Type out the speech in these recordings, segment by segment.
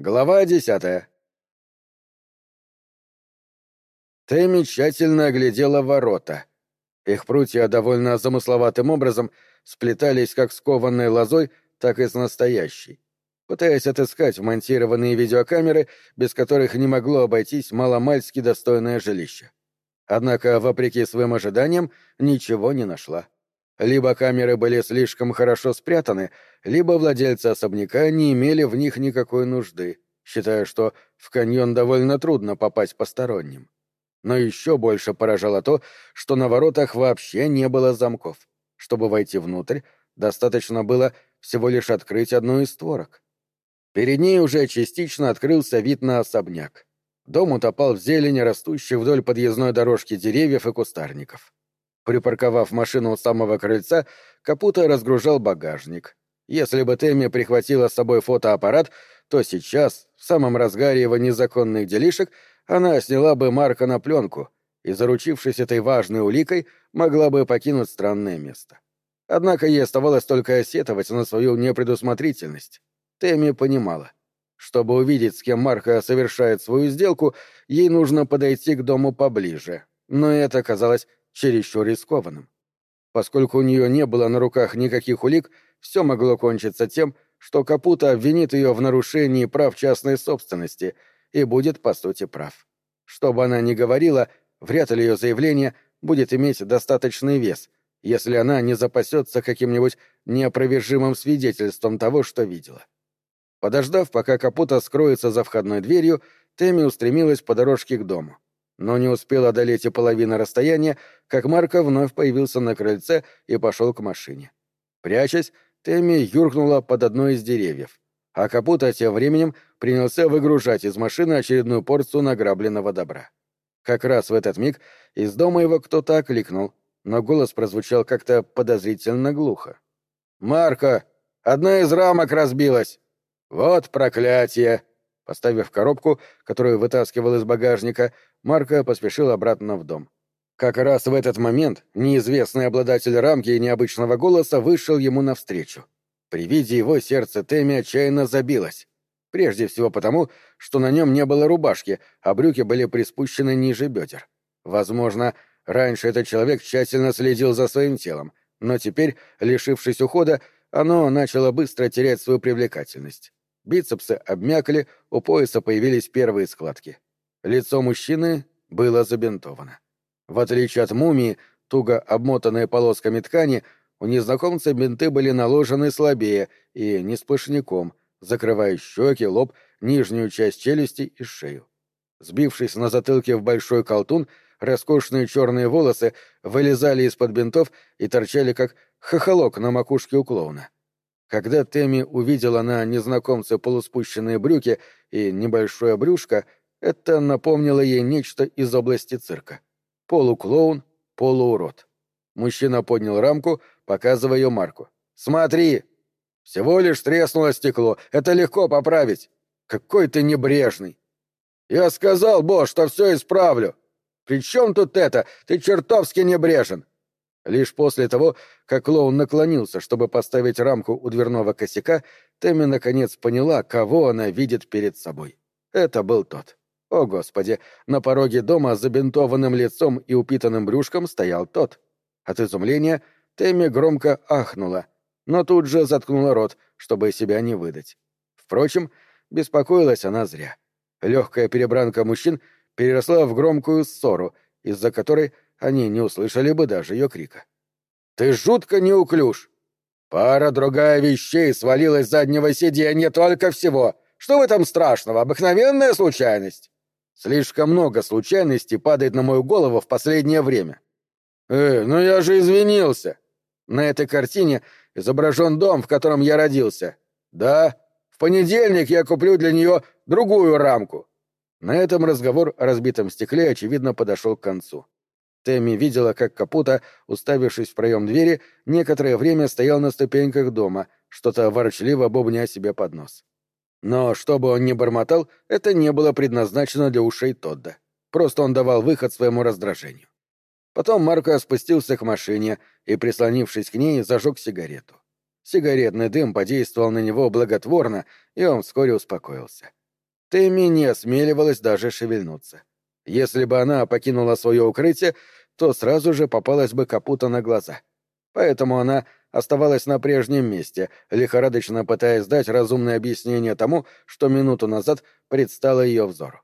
Глава десятая. Тэмми тщательно оглядела ворота. Их прутья довольно замысловатым образом сплетались как с кованной лозой, так и с настоящей. Пытаясь отыскать вмонтированные видеокамеры, без которых не могло обойтись маломальски достойное жилище. Однако, вопреки своим ожиданиям, ничего не нашла. Либо камеры были слишком хорошо спрятаны, либо владельцы особняка не имели в них никакой нужды, считая, что в каньон довольно трудно попасть посторонним. Но еще больше поражало то, что на воротах вообще не было замков. Чтобы войти внутрь, достаточно было всего лишь открыть одну из створок. Перед ней уже частично открылся вид на особняк. Дом утопал в зелени, растущих вдоль подъездной дорожки деревьев и кустарников. Припарковав машину у самого крыльца, Капута разгружал багажник. Если бы Тэмми прихватила с собой фотоаппарат, то сейчас, в самом разгаре его незаконных делишек, она сняла бы Марка на пленку и, заручившись этой важной уликой, могла бы покинуть странное место. Однако ей оставалось только осетовать на свою непредусмотрительность. Тэмми понимала. Чтобы увидеть, с кем Марка совершает свою сделку, ей нужно подойти к дому поближе. Но это казалось чересчур рискованным. Поскольку у нее не было на руках никаких улик, все могло кончиться тем, что Капута обвинит ее в нарушении прав частной собственности и будет, по сути, прав. Что бы она ни говорила, вряд ли ее заявление будет иметь достаточный вес, если она не запасется каким-нибудь неопровержимым свидетельством того, что видела. Подождав, пока Капута скроется за входной дверью, Тэмми устремилась по дорожке к дому но не успел одолеть и половины расстояния, как Марко вновь появился на крыльце и пошел к машине. Прячась, Тэмми юркнула под одно из деревьев, а Капута тем временем принялся выгружать из машины очередную порцию награбленного добра. Как раз в этот миг из дома его кто-то окликнул, но голос прозвучал как-то подозрительно глухо. «Марко! Одна из рамок разбилась!» «Вот проклятие!» Поставив коробку, которую вытаскивал из багажника, Марко поспешил обратно в дом. Как раз в этот момент неизвестный обладатель рамки и необычного голоса вышел ему навстречу. При виде его сердце Тэмми отчаянно забилось. Прежде всего потому, что на нем не было рубашки, а брюки были приспущены ниже бедер. Возможно, раньше этот человек тщательно следил за своим телом, но теперь, лишившись ухода, оно начало быстро терять свою привлекательность. Бицепсы обмякли, у пояса появились первые складки. Лицо мужчины было забинтовано. В отличие от мумии, туго обмотанные полосками ткани, у незнакомца бинты были наложены слабее и не сплошняком, закрывая щеки, лоб, нижнюю часть челюсти и шею. Сбившись на затылке в большой колтун, роскошные черные волосы вылезали из-под бинтов и торчали, как хохолок на макушке у клоуна. Когда Тэмми увидела на незнакомце полуспущенные брюки и небольшое брюшко, это напомнило ей нечто из области цирка. Полуклоун, полуурод. Мужчина поднял рамку, показывая ее Марку. «Смотри! Всего лишь треснуло стекло. Это легко поправить. Какой ты небрежный!» «Я сказал, Бо, что все исправлю!» «При чем тут это? Ты чертовски небрежен!» Лишь после того, как клоун наклонился, чтобы поставить рамку у дверного косяка, Тэмми наконец поняла, кого она видит перед собой. Это был тот. О, Господи! На пороге дома с забинтованным лицом и упитанным брюшком стоял тот. От изумления Тэмми громко ахнула, но тут же заткнула рот, чтобы себя не выдать. Впрочем, беспокоилась она зря. Легкая перебранка мужчин переросла в громкую ссору, из-за которой они не услышали бы даже ее крика. «Ты жутко неуклюж!» «Пара-другая вещей свалилась с заднего сиденья только всего. Что в этом страшного? Обыкновенная случайность!» «Слишком много случайностей падает на мою голову в последнее время». «Э, ну я же извинился!» «На этой картине изображен дом, в котором я родился». «Да, в понедельник я куплю для нее другую рамку». На этом разговор о разбитом стекле, очевидно, подошел к концу. Тэмми видела, как Капута, уставившись в проем двери, некоторое время стоял на ступеньках дома, что-то ворчливо бубня себе под нос. Но, что бы он ни бормотал, это не было предназначено для ушей Тодда. Просто он давал выход своему раздражению. Потом Марко спустился к машине и, прислонившись к ней, зажег сигарету. Сигаретный дым подействовал на него благотворно, и он вскоре успокоился. Тэмми не осмеливалась даже шевельнуться. Если бы она покинула свое укрытие, то сразу же попалась бы капута на глаза. Поэтому она оставалась на прежнем месте, лихорадочно пытаясь дать разумное объяснение тому, что минуту назад предстало ее взору.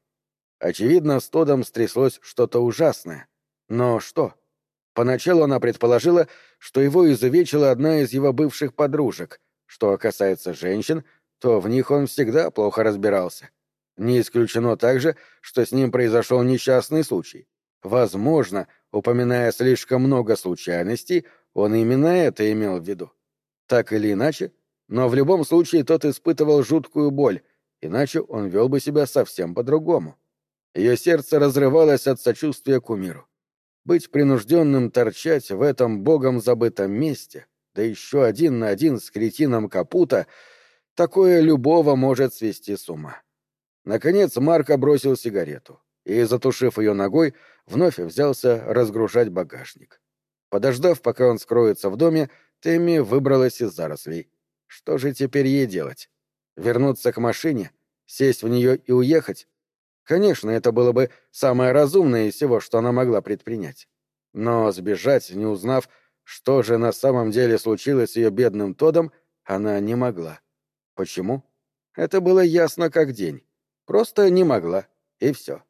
Очевидно, с Тодом стряслось что-то ужасное. Но что? Поначалу она предположила, что его изувечила одна из его бывших подружек. Что касается женщин, то в них он всегда плохо разбирался. Не исключено также, что с ним произошел несчастный случай. Возможно, упоминая слишком много случайностей, он именно это имел в виду. Так или иначе, но в любом случае тот испытывал жуткую боль, иначе он вел бы себя совсем по-другому. Ее сердце разрывалось от сочувствия к умиру. Быть принужденным торчать в этом богом забытом месте, да еще один на один с кретином Капута, такое любого может свести с ума. Наконец Марко бросил сигарету и, затушив ее ногой, вновь взялся разгружать багажник. Подождав, пока он скроется в доме, Тэмми выбралась из зарослей. Что же теперь ей делать? Вернуться к машине? Сесть в нее и уехать? Конечно, это было бы самое разумное из всего, что она могла предпринять. Но сбежать, не узнав, что же на самом деле случилось с ее бедным Тодом, она не могла. Почему? Это было ясно как день. Просто не могла, и все.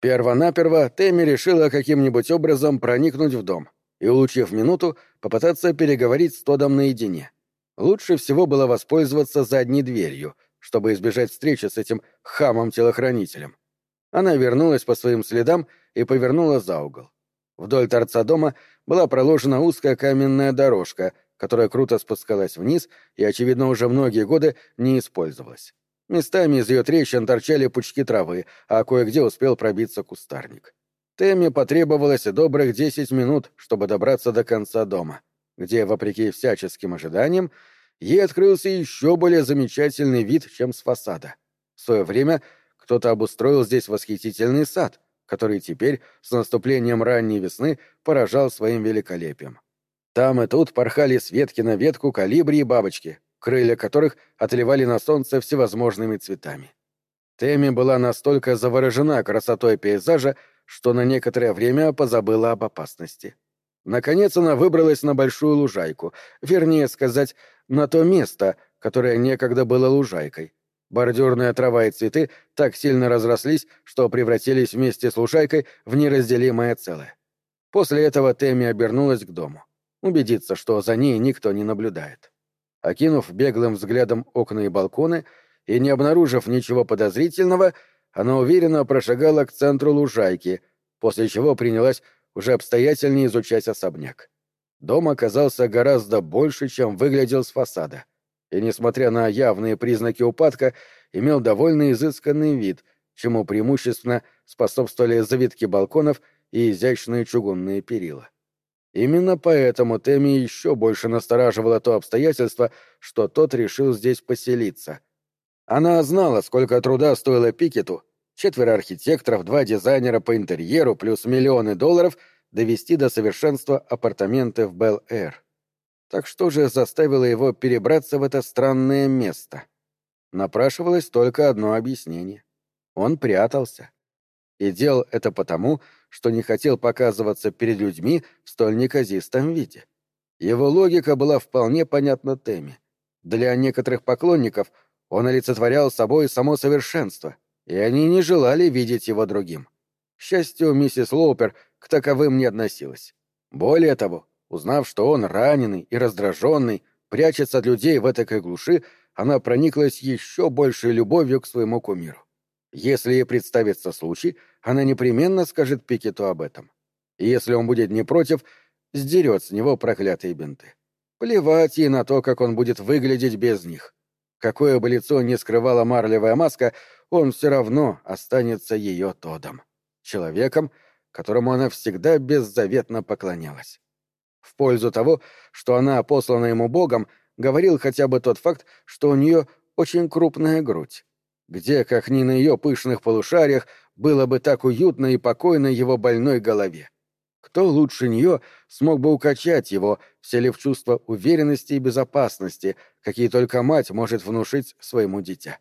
Первонаперво Тэмми решила каким-нибудь образом проникнуть в дом и, улучив минуту, попытаться переговорить с Тодом наедине. Лучше всего было воспользоваться задней дверью, чтобы избежать встречи с этим хамом-телохранителем. Она вернулась по своим следам и повернула за угол. Вдоль торца дома была проложена узкая каменная дорожка, которая круто спускалась вниз и, очевидно, уже многие годы не использовалась. Местами из ее трещин торчали пучки травы, а кое-где успел пробиться кустарник. Тэмми потребовалось добрых десять минут, чтобы добраться до конца дома, где, вопреки всяческим ожиданиям, ей открылся еще более замечательный вид, чем с фасада. В свое время кто-то обустроил здесь восхитительный сад, который теперь, с наступлением ранней весны, поражал своим великолепием. Там и тут порхали с ветки на ветку калибри и бабочки, крылья которых отливали на солнце всевозможными цветами. Тэмми была настолько заворожена красотой пейзажа, что на некоторое время позабыла об опасности. Наконец она выбралась на большую лужайку, вернее сказать, на то место, которое некогда было лужайкой. Бордюрная трава и цветы так сильно разрослись, что превратились вместе с лужайкой в неразделимое целое. После этого Тэмми обернулась к дому. Убедиться, что за ней никто не наблюдает. Окинув беглым взглядом окна и балконы и не обнаружив ничего подозрительного, она уверенно прошагала к центру лужайки, после чего принялась уже обстоятельнее изучать особняк. Дом оказался гораздо больше, чем выглядел с фасада, и, несмотря на явные признаки упадка, имел довольно изысканный вид, чему преимущественно способствовали завитки балконов и изящные чугунные перила. Именно поэтому Тэмми еще больше настораживало то обстоятельство, что тот решил здесь поселиться — она знала, сколько труда стоило Пикету, четверо архитекторов, два дизайнера по интерьеру плюс миллионы долларов довести до совершенства апартаменты в Бел-Эр. Так что же заставило его перебраться в это странное место? Напрашивалось только одно объяснение. Он прятался. И делал это потому, что не хотел показываться перед людьми в столь неказистом виде. Его логика была вполне понятна Тэмми. Для некоторых поклонников — он олицетворял собой само совершенство, и они не желали видеть его другим. К счастью, миссис Лоупер к таковым не относилась. Более того, узнав, что он раненый и раздраженный, прячется от людей в этой глуши, она прониклась еще большей любовью к своему кумиру. Если ей представится случай, она непременно скажет Пикету об этом. И если он будет не против, сдерет с него проклятые бинты. Плевать ей на то, как он будет выглядеть без них. Какое бы лицо ни скрывала марлевая маска, он все равно останется ее Тодом. Человеком, которому она всегда беззаветно поклонялась. В пользу того, что она послана ему Богом, говорил хотя бы тот факт, что у нее очень крупная грудь. Где, как ни на ее пышных полушариях, было бы так уютно и покойно его больной голове? Кто лучше нее смог бы укачать его, вселив чувство уверенности и безопасности, какие только мать может внушить своему дитя?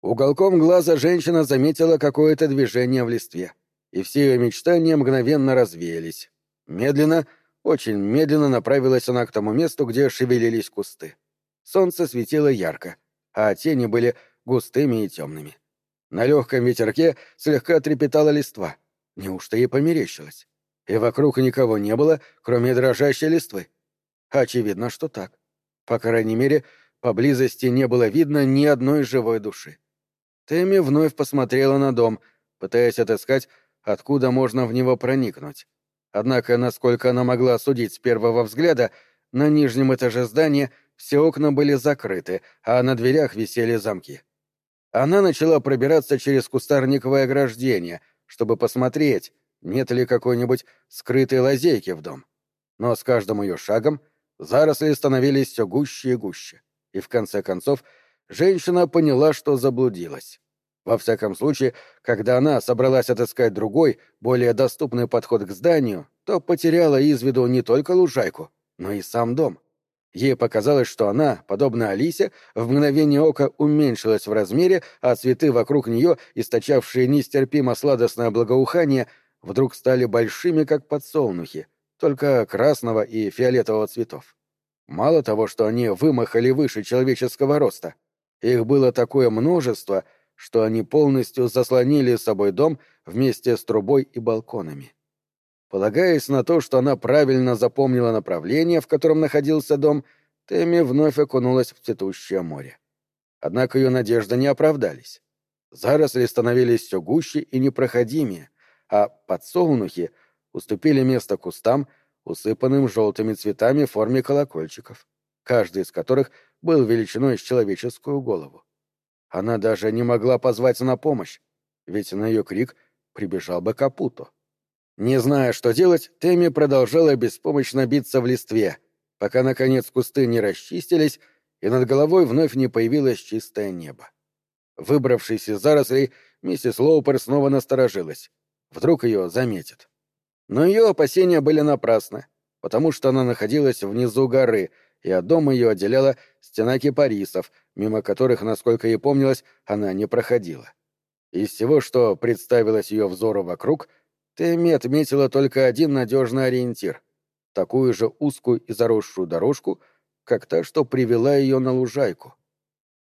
Уголком глаза женщина заметила какое-то движение в листве, и все ее мечтания мгновенно развеялись. Медленно, очень медленно направилась она к тому месту, где шевелились кусты. Солнце светило ярко, а тени были густыми и темными. На легком ветерке слегка трепетала листва. Неужто ей померещилось? И вокруг никого не было, кроме дрожащей листвы. Очевидно, что так. По крайней мере, поблизости не было видно ни одной живой души. Тэмми вновь посмотрела на дом, пытаясь отыскать, откуда можно в него проникнуть. Однако, насколько она могла судить с первого взгляда, на нижнем этаже здания все окна были закрыты, а на дверях висели замки. Она начала пробираться через кустарниковое ограждение, чтобы посмотреть, нет ли какой-нибудь скрытой лазейки в дом. Но с каждым ее шагом заросли становились все гуще и гуще, и в конце концов женщина поняла, что заблудилась. Во всяком случае, когда она собралась отыскать другой, более доступный подход к зданию, то потеряла из виду не только лужайку, но и сам дом. Ей показалось, что она, подобно Алисе, в мгновение ока уменьшилась в размере, а цветы вокруг нее, источавшие нестерпимо сладостное благоухание, вдруг стали большими, как подсолнухи, только красного и фиолетового цветов. Мало того, что они вымахали выше человеческого роста, их было такое множество, что они полностью заслонили собой дом вместе с трубой и балконами. Полагаясь на то, что она правильно запомнила направление, в котором находился дом, Тэмми вновь окунулась в цветущее море. Однако ее надежды не оправдались. Заросли становились все гуще и непроходимее, а подсолнухи уступили место кустам, усыпанным желтыми цветами в форме колокольчиков, каждый из которых был величиной с человеческую голову. Она даже не могла позвать на помощь, ведь на ее крик прибежал бы Капуто. Не зная, что делать, Тэмми продолжала беспомощно биться в листве, пока, наконец, кусты не расчистились, и над головой вновь не появилось чистое небо. Выбравшись из зарослей, миссис Лоупер снова насторожилась. Вдруг ее заметят. Но ее опасения были напрасны, потому что она находилась внизу горы, и от дома ее отделяла стена кипарисов, мимо которых, насколько ей помнилось, она не проходила. Из всего, что представилось ее взору вокруг — Тэмми отметила только один надежный ориентир — такую же узкую и заросшую дорожку, как та, что привела ее на лужайку.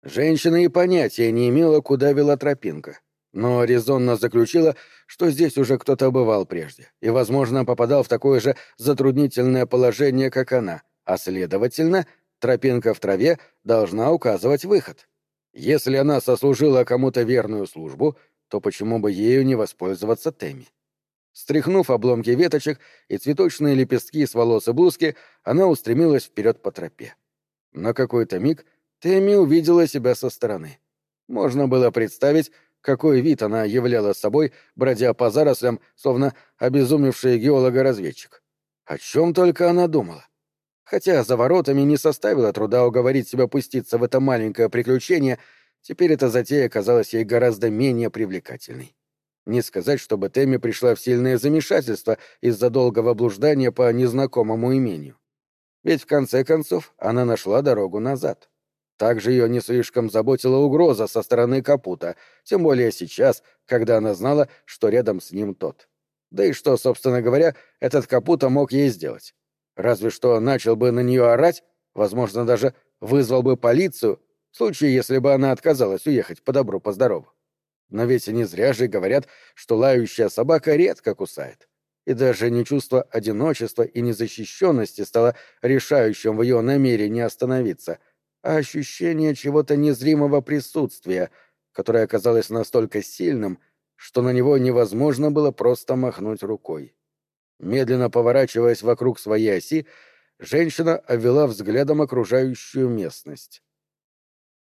Женщина и понятия не имела, куда вела тропинка, но резонно заключила, что здесь уже кто-то бывал прежде и, возможно, попадал в такое же затруднительное положение, как она, а, следовательно, тропинка в траве должна указывать выход. Если она сослужила кому-то верную службу, то почему бы ею не воспользоваться Тэмми? Стряхнув обломки веточек и цветочные лепестки с волос и блузки, она устремилась вперед по тропе. На какой-то миг Тэмми увидела себя со стороны. Можно было представить, какой вид она являла собой, бродя по зарослям, словно обезумевший геолого-разведчик. О чем только она думала. Хотя за воротами не составило труда уговорить себя пуститься в это маленькое приключение, теперь эта затея казалась ей гораздо менее привлекательной. Не сказать, чтобы Тэмми пришла в сильное замешательство из-за долгого блуждания по незнакомому имению. Ведь в конце концов она нашла дорогу назад. Также ее не слишком заботила угроза со стороны Капута, тем более сейчас, когда она знала, что рядом с ним тот. Да и что, собственно говоря, этот Капута мог ей сделать? Разве что начал бы на нее орать, возможно, даже вызвал бы полицию, в случае, если бы она отказалась уехать по добру, по здорову. Но ведь не зря же говорят, что лающая собака редко кусает. И даже не чувство одиночества и незащищенности стало решающим в ее намерении остановиться, а ощущение чего-то незримого присутствия, которое оказалось настолько сильным, что на него невозможно было просто махнуть рукой. Медленно поворачиваясь вокруг своей оси, женщина обвела взглядом окружающую местность.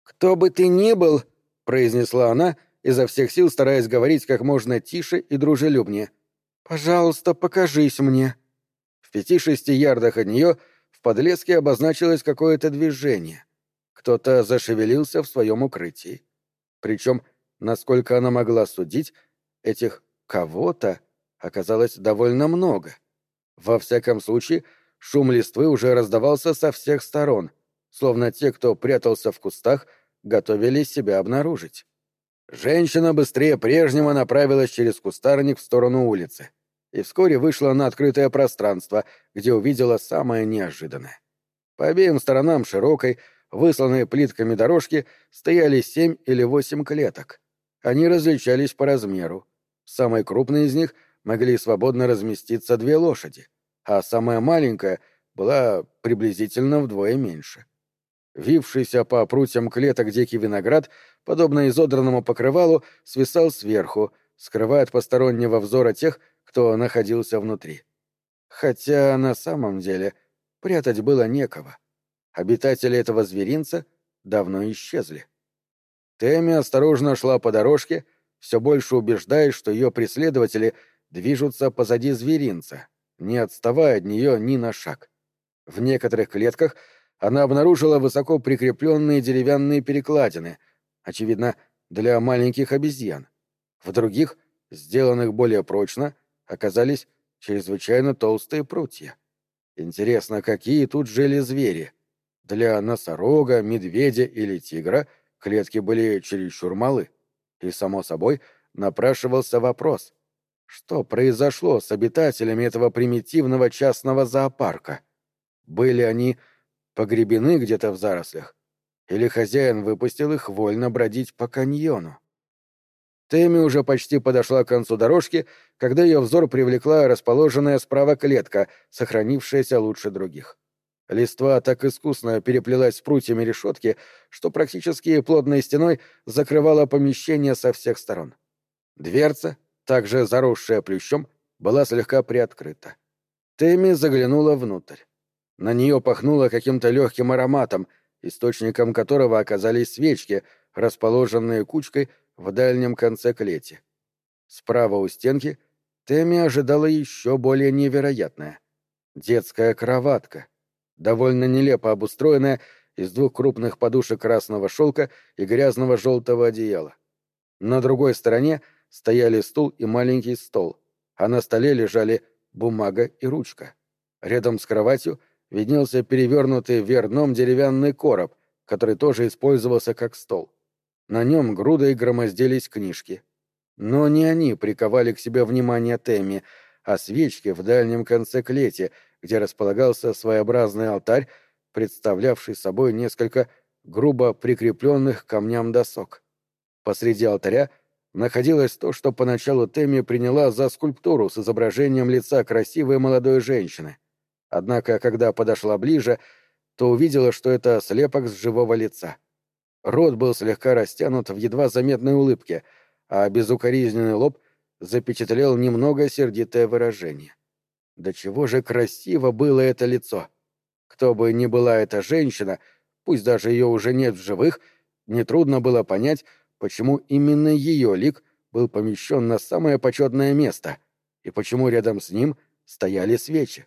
«Кто бы ты ни был», — произнесла она, — изо всех сил стараясь говорить как можно тише и дружелюбнее. «Пожалуйста, покажись мне». В пяти-шести ярдах от нее в подлеске обозначилось какое-то движение. Кто-то зашевелился в своем укрытии. Причем, насколько она могла судить, этих «кого-то» оказалось довольно много. Во всяком случае, шум листвы уже раздавался со всех сторон, словно те, кто прятался в кустах, готовились себя обнаружить. Женщина быстрее прежнего направилась через кустарник в сторону улицы и вскоре вышла на открытое пространство, где увидела самое неожиданное. По обеим сторонам широкой, высланной плитками дорожки, стояли семь или восемь клеток. Они различались по размеру. Самой крупной из них могли свободно разместиться две лошади, а самая маленькая была приблизительно вдвое меньше. Вившийся по прутьям клеток дикий виноград, подобно изодранному покрывалу, свисал сверху, скрывая от постороннего взора тех, кто находился внутри. Хотя на самом деле прятать было некого. Обитатели этого зверинца давно исчезли. Тэмми осторожно шла по дорожке, все больше убеждаясь, что ее преследователи движутся позади зверинца, не отставая от нее ни на шаг. В некоторых клетках она обнаружила высоко прикрепленные деревянные перекладины, очевидно, для маленьких обезьян. В других, сделанных более прочно, оказались чрезвычайно толстые прутья. Интересно, какие тут жили звери? Для носорога, медведя или тигра клетки были чересчур малы. И, само собой, напрашивался вопрос, что произошло с обитателями этого примитивного частного зоопарка? Были они погребены где-то в зарослях? Или хозяин выпустил их вольно бродить по каньону? Тэмми уже почти подошла к концу дорожки, когда ее взор привлекла расположенная справа клетка, сохранившаяся лучше других. Листва так искусно переплелась с прутьями решетки, что практически плотной стеной закрывала помещение со всех сторон. Дверца, также заросшая плющом, была слегка приоткрыта. Тэмми заглянула внутрь. На нее пахнуло каким-то легким ароматом, источником которого оказались свечки, расположенные кучкой в дальнем конце клети. Справа у стенки Тэмми ожидала еще более невероятное. Детская кроватка, довольно нелепо обустроенная из двух крупных подушек красного шелка и грязного желтого одеяла. На другой стороне стояли стул и маленький стол, а на столе лежали бумага и ручка. Рядом с кроватью виднелся перевернутый вверх дном деревянный короб, который тоже использовался как стол. На нем грудой громоздились книжки. Но не они приковали к себе внимание Тэмми, а свечки в дальнем конце клети, где располагался своеобразный алтарь, представлявший собой несколько грубо прикрепленных к камням досок. Посреди алтаря находилось то, что поначалу Тэмми приняла за скульптуру с изображением лица красивой молодой женщины. Однако, когда подошла ближе, то увидела, что это слепок с живого лица. Рот был слегка растянут в едва заметной улыбке, а безукоризненный лоб запечатлел немного сердитое выражение. Да чего же красиво было это лицо! Кто бы ни была эта женщина, пусть даже ее уже нет в живых, нетрудно было понять, почему именно ее лик был помещен на самое почетное место и почему рядом с ним стояли свечи.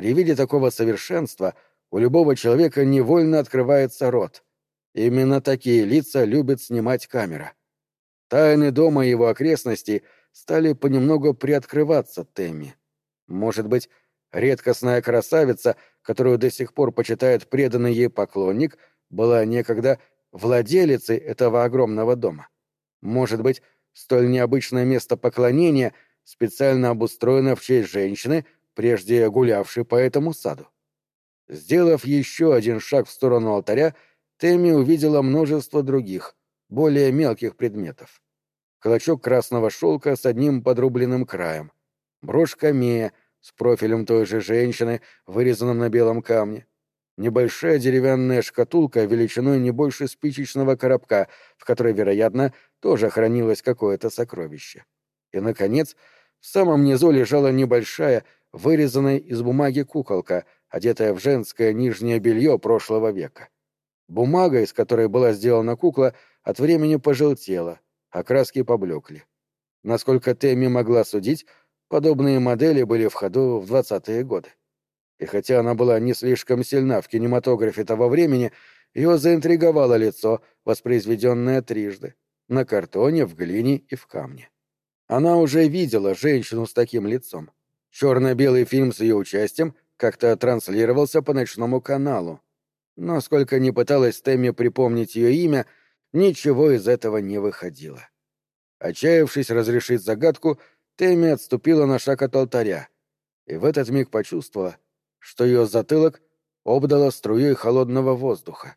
При виде такого совершенства у любого человека невольно открывается рот — Именно такие лица любит снимать камера. Тайны дома и его окрестностей стали понемногу приоткрываться Тэмми. Может быть, редкостная красавица, которую до сих пор почитает преданный ей поклонник, была некогда владелицей этого огромного дома. Может быть, столь необычное место поклонения специально обустроено в честь женщины, прежде гулявшей по этому саду. Сделав еще один шаг в сторону алтаря, Тэмми увидела множество других, более мелких предметов. Клочок красного шелка с одним подрубленным краем, брошь камея с профилем той же женщины, вырезанным на белом камне, небольшая деревянная шкатулка величиной не больше спичечного коробка, в которой, вероятно, тоже хранилось какое-то сокровище. И, наконец, в самом низу лежала небольшая, вырезанная из бумаги куколка, одетая в женское нижнее белье прошлого века. Бумага, из которой была сделана кукла, от времени пожелтела, а краски поблекли. Насколько Тэмми могла судить, подобные модели были в ходу в двадцатые годы. И хотя она была не слишком сильна в кинематографе того времени, ее заинтриговало лицо, воспроизведенное трижды — на картоне, в глине и в камне. Она уже видела женщину с таким лицом. Черно-белый фильм с ее участием как-то транслировался по ночному каналу, но сколько ни пыталась Тэмми припомнить ее имя, ничего из этого не выходило. Отчаявшись разрешить загадку, Тэмми отступила на шаг от алтаря, и в этот миг почувствовала, что ее затылок обдало струей холодного воздуха.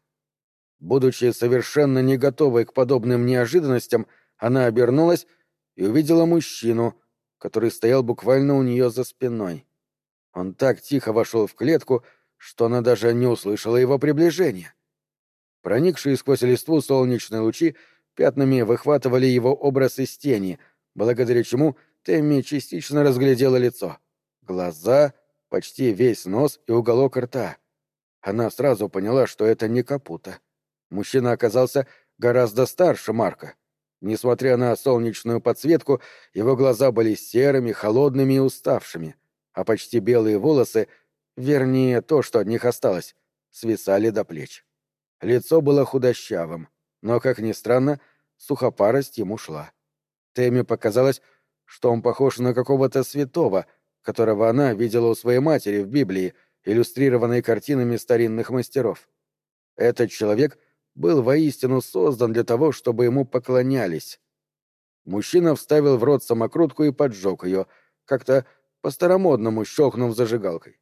Будучи совершенно не готовой к подобным неожиданностям, она обернулась и увидела мужчину, который стоял буквально у нее за спиной. Он так тихо вошел в клетку, что она даже не услышала его приближения. Проникшие сквозь листву солнечные лучи пятнами выхватывали его образ из тени, благодаря чему Тэмми частично разглядела лицо. Глаза, почти весь нос и уголок рта. Она сразу поняла, что это не Капута. Мужчина оказался гораздо старше Марка. Несмотря на солнечную подсветку, его глаза были серыми, холодными и уставшими, а почти белые волосы, вернее, то, что от них осталось, свисали до плеч. Лицо было худощавым, но, как ни странно, сухопарость ему шла. Тэмми показалось, что он похож на какого-то святого, которого она видела у своей матери в Библии, иллюстрированной картинами старинных мастеров. Этот человек был воистину создан для того, чтобы ему поклонялись. Мужчина вставил в рот самокрутку и поджег ее, как-то по-старомодному щелкнув зажигалкой.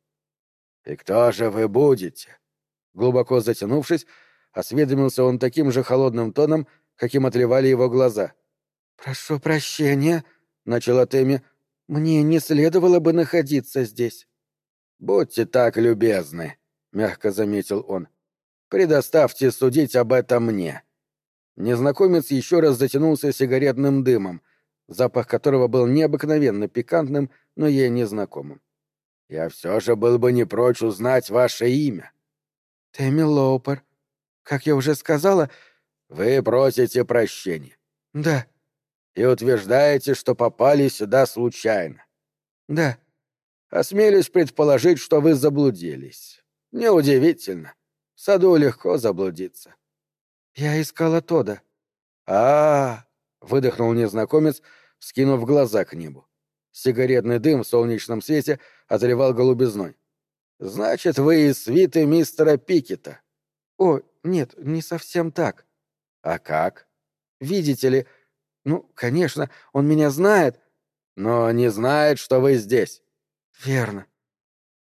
«И кто же вы будете?» Глубоко затянувшись, осведомился он таким же холодным тоном, каким отливали его глаза. «Прошу прощения», — начала Тэмми, — «мне не следовало бы находиться здесь». «Будьте так любезны», — мягко заметил он. «Предоставьте судить об этом мне». Незнакомец еще раз затянулся сигаретным дымом, запах которого был необыкновенно пикантным, но ей незнакомым. «Я все же был бы не прочь узнать ваше имя». «Тэмми Лоупер. Как я уже сказала...» «Вы просите прощения». «Да». «И утверждаете, что попали сюда случайно». «Да». Осмелюсь предположить, что вы заблудились. Неудивительно. В саду легко заблудиться. Я искала Тода. А, -а, -а выдохнул незнакомец, вскинув глаза к небу. Сигаретный дым в солнечном свете отливал голубизной. Значит, вы из свиты мистера Пикета. О, нет, не совсем так. А как? Видите ли, ну, конечно, он меня знает, но не знает, что вы здесь. «Верно».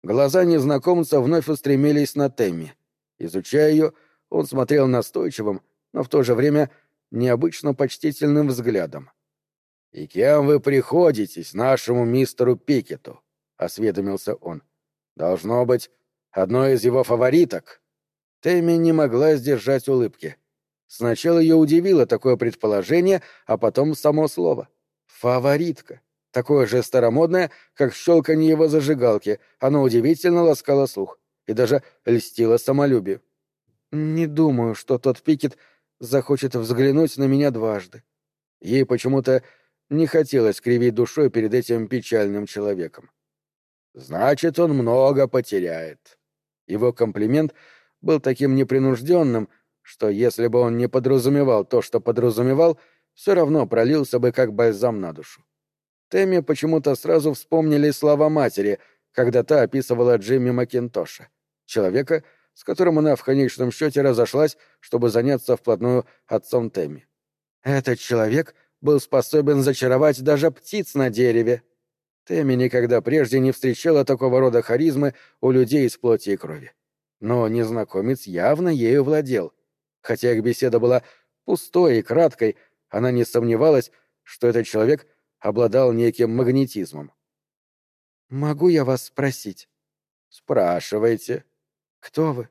Глаза незнакомца вновь устремились на Темми. Изучая ее, он смотрел настойчивым, но в то же время необычно почтительным взглядом. «И кем вы приходитесь нашему мистеру Пикету?» — осведомился он. «Должно быть, одной из его фавориток?» Тэмми не могла сдержать улыбки. Сначала ее удивило такое предположение, а потом само слово. «Фаворитка» такое же старомодное, как щелканье его зажигалки, оно удивительно ласкало слух и даже льстило самолюбию. «Не думаю, что тот Пикет захочет взглянуть на меня дважды». Ей почему-то не хотелось кривить душой перед этим печальным человеком. «Значит, он много потеряет». Его комплимент был таким непринужденным, что если бы он не подразумевал то, что подразумевал, все равно пролился бы как бальзам на душу. Тэмми почему-то сразу вспомнили слова матери, когда та описывала Джимми Макинтоша, человека, с которым она в конечном счете разошлась, чтобы заняться вплотную отцом Тэмми. Этот человек был способен зачаровать даже птиц на дереве. Тэмми никогда прежде не встречала такого рода харизмы у людей из плоти и крови. Но незнакомец явно ею владел. Хотя их беседа была пустой и краткой, она не сомневалась, что этот человек обладал неким магнетизмом. «Могу я вас спросить?» «Спрашивайте». «Кто вы?»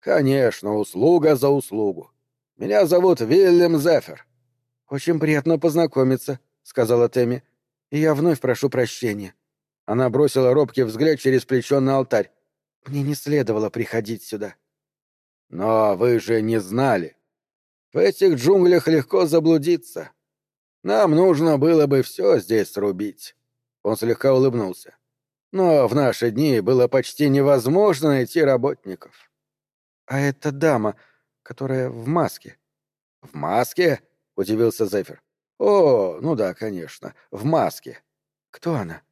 «Конечно, услуга за услугу. Меня зовут Вильям Зефер». «Очень приятно познакомиться», — сказала Тэмми. «И я вновь прошу прощения». Она бросила робкий взгляд через плечо на алтарь. «Мне не следовало приходить сюда». «Но вы же не знали. В этих джунглях легко заблудиться. Нам нужно было бы все здесь срубить. Он слегка улыбнулся. Но в наши дни было почти невозможно найти работников. А эта дама, которая в маске. В маске? удивился Зефир. О, ну да, конечно, в маске. Кто она?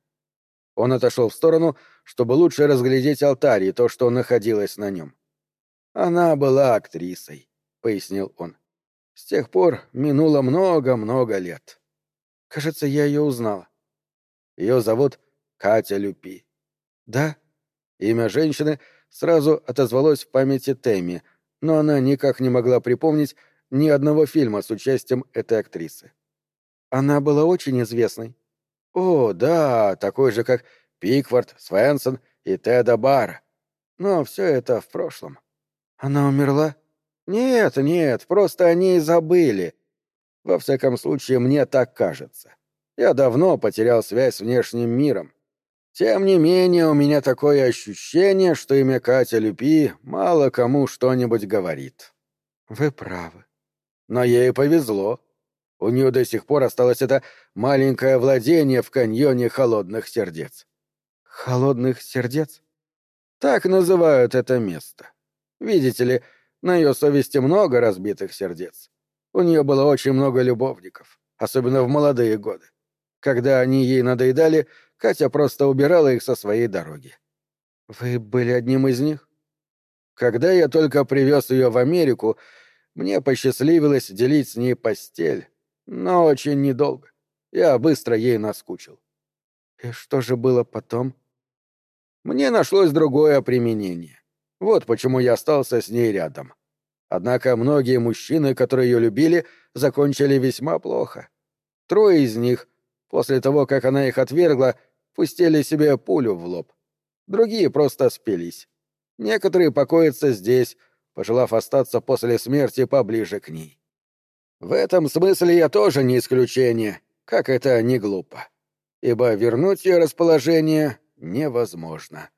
Он отошел в сторону, чтобы лучше разглядеть алтарь и то, что находилось на нем. Она была актрисой, пояснил он. С тех пор минуло много-много лет. Кажется, я ее узнала. Ее зовут Катя Люпи. Да? Имя женщины сразу отозвалось в памяти Тэмми, но она никак не могла припомнить ни одного фильма с участием этой актрисы. Она была очень известной. О, да, такой же, как Пиквард, Свенсон и Теда Барра. Но все это в прошлом. Она умерла? Нет, нет, просто они забыли. Во всяком случае, мне так кажется. Я давно потерял связь с внешним миром. Тем не менее, у меня такое ощущение, что имя Катя Люпи мало кому что-нибудь говорит. Вы правы. Но ей повезло. У нее до сих пор осталось это маленькое владение в каньоне холодных сердец. Холодных сердец? Так называют это место. Видите ли, на ее совести много разбитых сердец. У нее было очень много любовников, особенно в молодые годы. Когда они ей надоедали, Катя просто убирала их со своей дороги. Вы были одним из них? Когда я только привез ее в Америку, мне посчастливилось делить с ней постель, но очень недолго. Я быстро ей наскучил. И что же было потом? Мне нашлось другое применение. Вот почему я остался с ней рядом. Однако многие мужчины, которые ее любили, закончили весьма плохо. Трое из них, после того, как она их отвергла, пустили себе пулю в лоб. Другие просто спились. Некоторые покоятся здесь, пожелав остаться после смерти поближе к ней. В этом смысле я тоже не исключение, как это не глупо. Ибо вернуть ее расположение невозможно.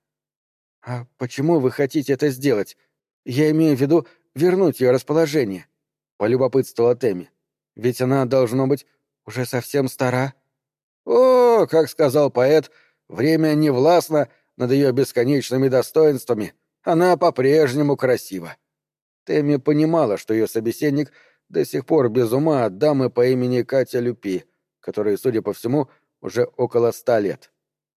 А почему вы хотите это сделать? Я имею в виду вернуть ее расположение, полюбопытствовала Тэмми. Ведь она, должно быть, уже совсем стара. О, как сказал поэт, время не властно над ее бесконечными достоинствами. Она по-прежнему красива. Тэмми понимала, что ее собеседник — до сих пор без ума от дамы по имени Катя Люпи, которой, судя по всему, уже около ста лет.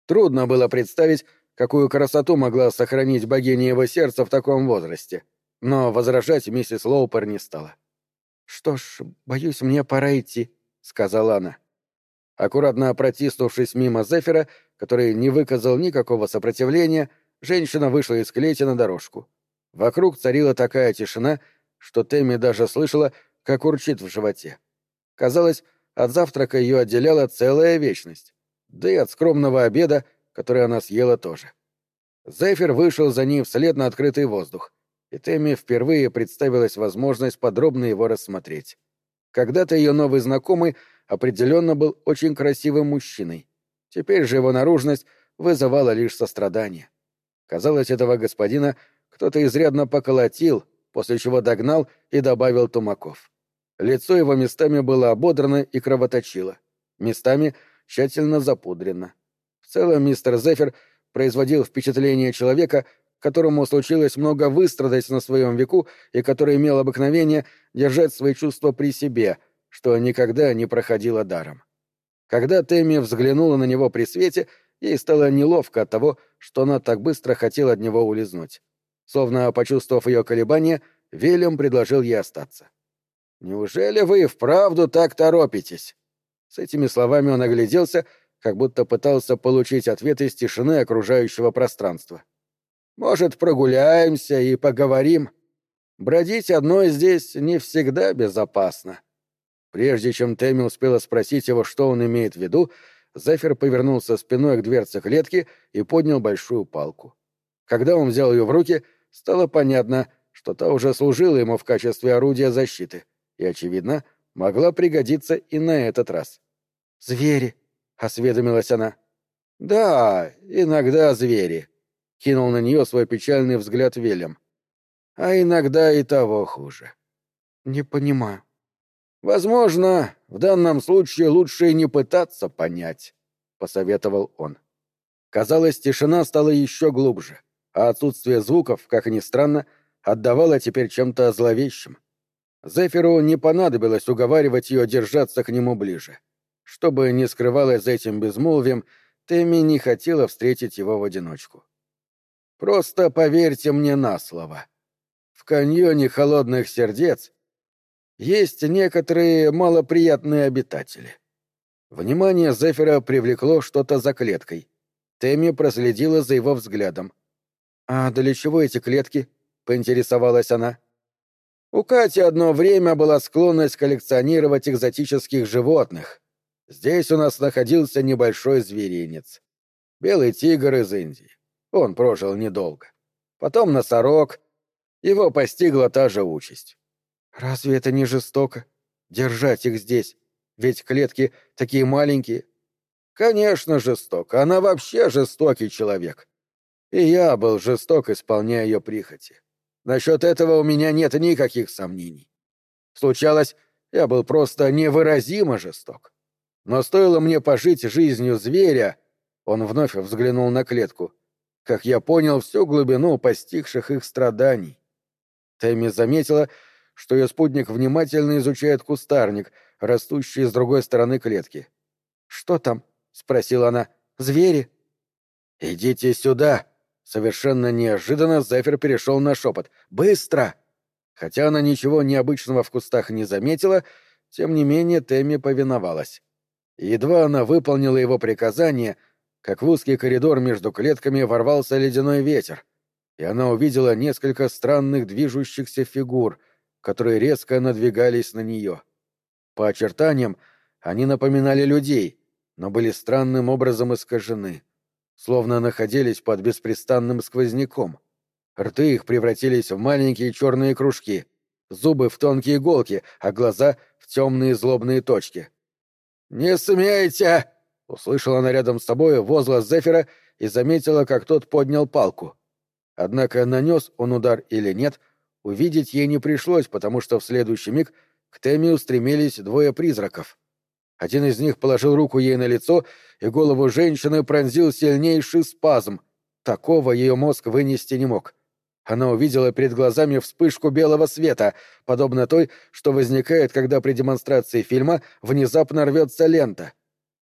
Трудно было представить, какую красоту могла сохранить богиня его сердца в таком возрасте. Но возражать миссис Лоупер не стала. «Что ж, боюсь, мне пора идти», — сказала она. Аккуратно протиснувшись мимо Зефира, который не выказал никакого сопротивления, женщина вышла из клети на дорожку. Вокруг царила такая тишина, что Тэмми даже слышала, как урчит в животе. Казалось, от завтрака ее отделяла целая вечность. Да и от скромного обеда, который она съела тоже. Зефир вышел за ней вслед на открытый воздух, и Тэмми впервые представилась возможность подробно его рассмотреть. Когда-то ее новый знакомый определенно был очень красивым мужчиной. Теперь же его наружность вызывала лишь сострадание. Казалось, этого господина кто-то изрядно поколотил, после чего догнал и добавил тумаков. Лицо его местами было ободрано и кровоточило, местами тщательно запудрено. В целом мистер Зефер производил впечатление человека, которому случилось много выстрадать на своем веку и который имел обыкновение держать свои чувства при себе, что никогда не проходило даром. Когда Тэмми взглянула на него при свете, ей стало неловко от того, что она так быстро хотела от него улизнуть. Словно почувствовав ее колебания, Вильям предложил ей остаться. «Неужели вы и вправду так торопитесь?» С этими словами он огляделся, как будто пытался получить ответ из тишины окружающего пространства. «Может, прогуляемся и поговорим? Бродить одной здесь не всегда безопасно». Прежде чем Тэмми успела спросить его, что он имеет в виду, Зефир повернулся спиной к дверце клетки и поднял большую палку. Когда он взял ее в руки, стало понятно, что та уже служила ему в качестве орудия защиты и, очевидно, могла пригодиться и на этот раз. «Звери», — осведомилась она. «Да, иногда звери», — кинул на нее свой печальный взгляд Велем. «А иногда и того хуже». «Не понимаю». «Возможно, в данном случае лучше и не пытаться понять», — посоветовал он. Казалось, тишина стала еще глубже, а отсутствие звуков, как ни странно, отдавало теперь чем-то зловещим. Зефиру не понадобилось уговаривать ее держаться к нему ближе. Что бы ни скрывалось за этим безмолвием, Тэмми не хотела встретить его в одиночку. «Просто поверьте мне на слово. В каньоне холодных сердец есть некоторые малоприятные обитатели. Внимание Зефира привлекло что-то за клеткой. Тэмми проследила за его взглядом. «А для чего эти клетки?» — поинтересовалась она. У Кати одно время была склонность коллекционировать экзотических животных. Здесь у нас находился небольшой зверинец. Белый тигр из Индии. Он прожил недолго. Потом носорог. Его постигла та же участь. Разве это не жестоко? Держать их здесь. Ведь клетки такие маленькие. Конечно, жестоко. Она вообще жестокий человек. И я был жесток, исполняя ее прихоти. Насчет этого у меня нет никаких сомнений. Случалось, я был просто невыразимо жесток. Но стоило мне пожить жизнью зверя, он вновь взглянул на клетку, как я понял всю глубину постигших их страданий. Тэмми заметила, что ее спутник внимательно изучает кустарник, растущий с другой стороны клетки. «Что там?» — спросила она. «Звери?» «Идите сюда!» Совершенно неожиданно Зефир перешел на шепот. «Быстро!» Хотя она ничего необычного в кустах не заметила, тем не менее Тэмми повиновалась. Едва она выполнила его приказание, как в узкий коридор между клетками ворвался ледяной ветер, и она увидела несколько странных движущихся фигур, которые резко надвигались на нее. По очертаниям они напоминали людей, но были странным образом искажены словно находились под беспрестанным сквозняком. Рты их превратились в маленькие черные кружки, зубы в тонкие иголки, а глаза — в темные злобные точки. «Не смейте!» — услышала она рядом с собой возглас Зефира и заметила, как тот поднял палку. Однако нанес он удар или нет, увидеть ей не пришлось, потому что в следующий миг к Теме устремились двое призраков. Один из них положил руку ей на лицо, и голову женщины пронзил сильнейший спазм. Такого ее мозг вынести не мог. Она увидела перед глазами вспышку белого света, подобно той, что возникает, когда при демонстрации фильма внезапно рвется лента.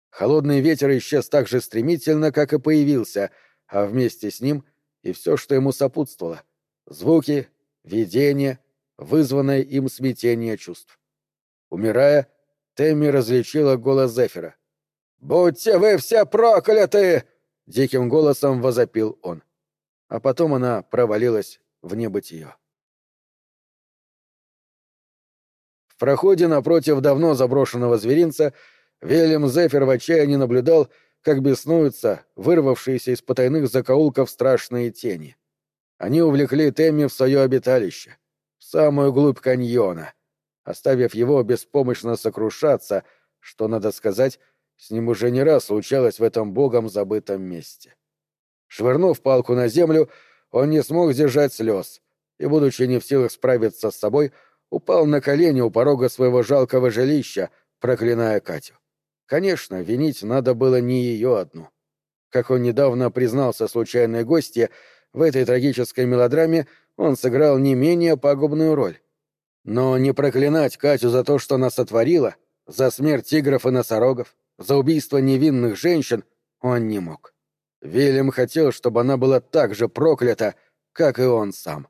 Холодный ветер исчез так же стремительно, как и появился, а вместе с ним и все, что ему сопутствовало. Звуки, видения, вызванное им смятение чувств. Умирая, Тэмми различила голос Зефира. «Будьте вы все прокляты!» — диким голосом возопил он. А потом она провалилась в небытие. В проходе напротив давно заброшенного зверинца Вильям Зефир в отчаянии наблюдал, как беснуются вырвавшиеся из потайных закоулков страшные тени. Они увлекли Тэмми в свое обиталище, в самую глубь каньона — оставив его беспомощно сокрушаться, что, надо сказать, с ним уже не раз случалось в этом богом забытом месте. Швырнув палку на землю, он не смог сдержать слез и, будучи не в силах справиться с собой, упал на колени у порога своего жалкого жилища, проклиная Катю. Конечно, винить надо было не ее одну. Как он недавно признался случайной гостье, в этой трагической мелодраме он сыграл не менее пагубную роль. Но не проклинать Катю за то, что она сотворила, за смерть тигров и носорогов, за убийство невинных женщин, он не мог. Вильям хотел, чтобы она была так же проклята, как и он сам.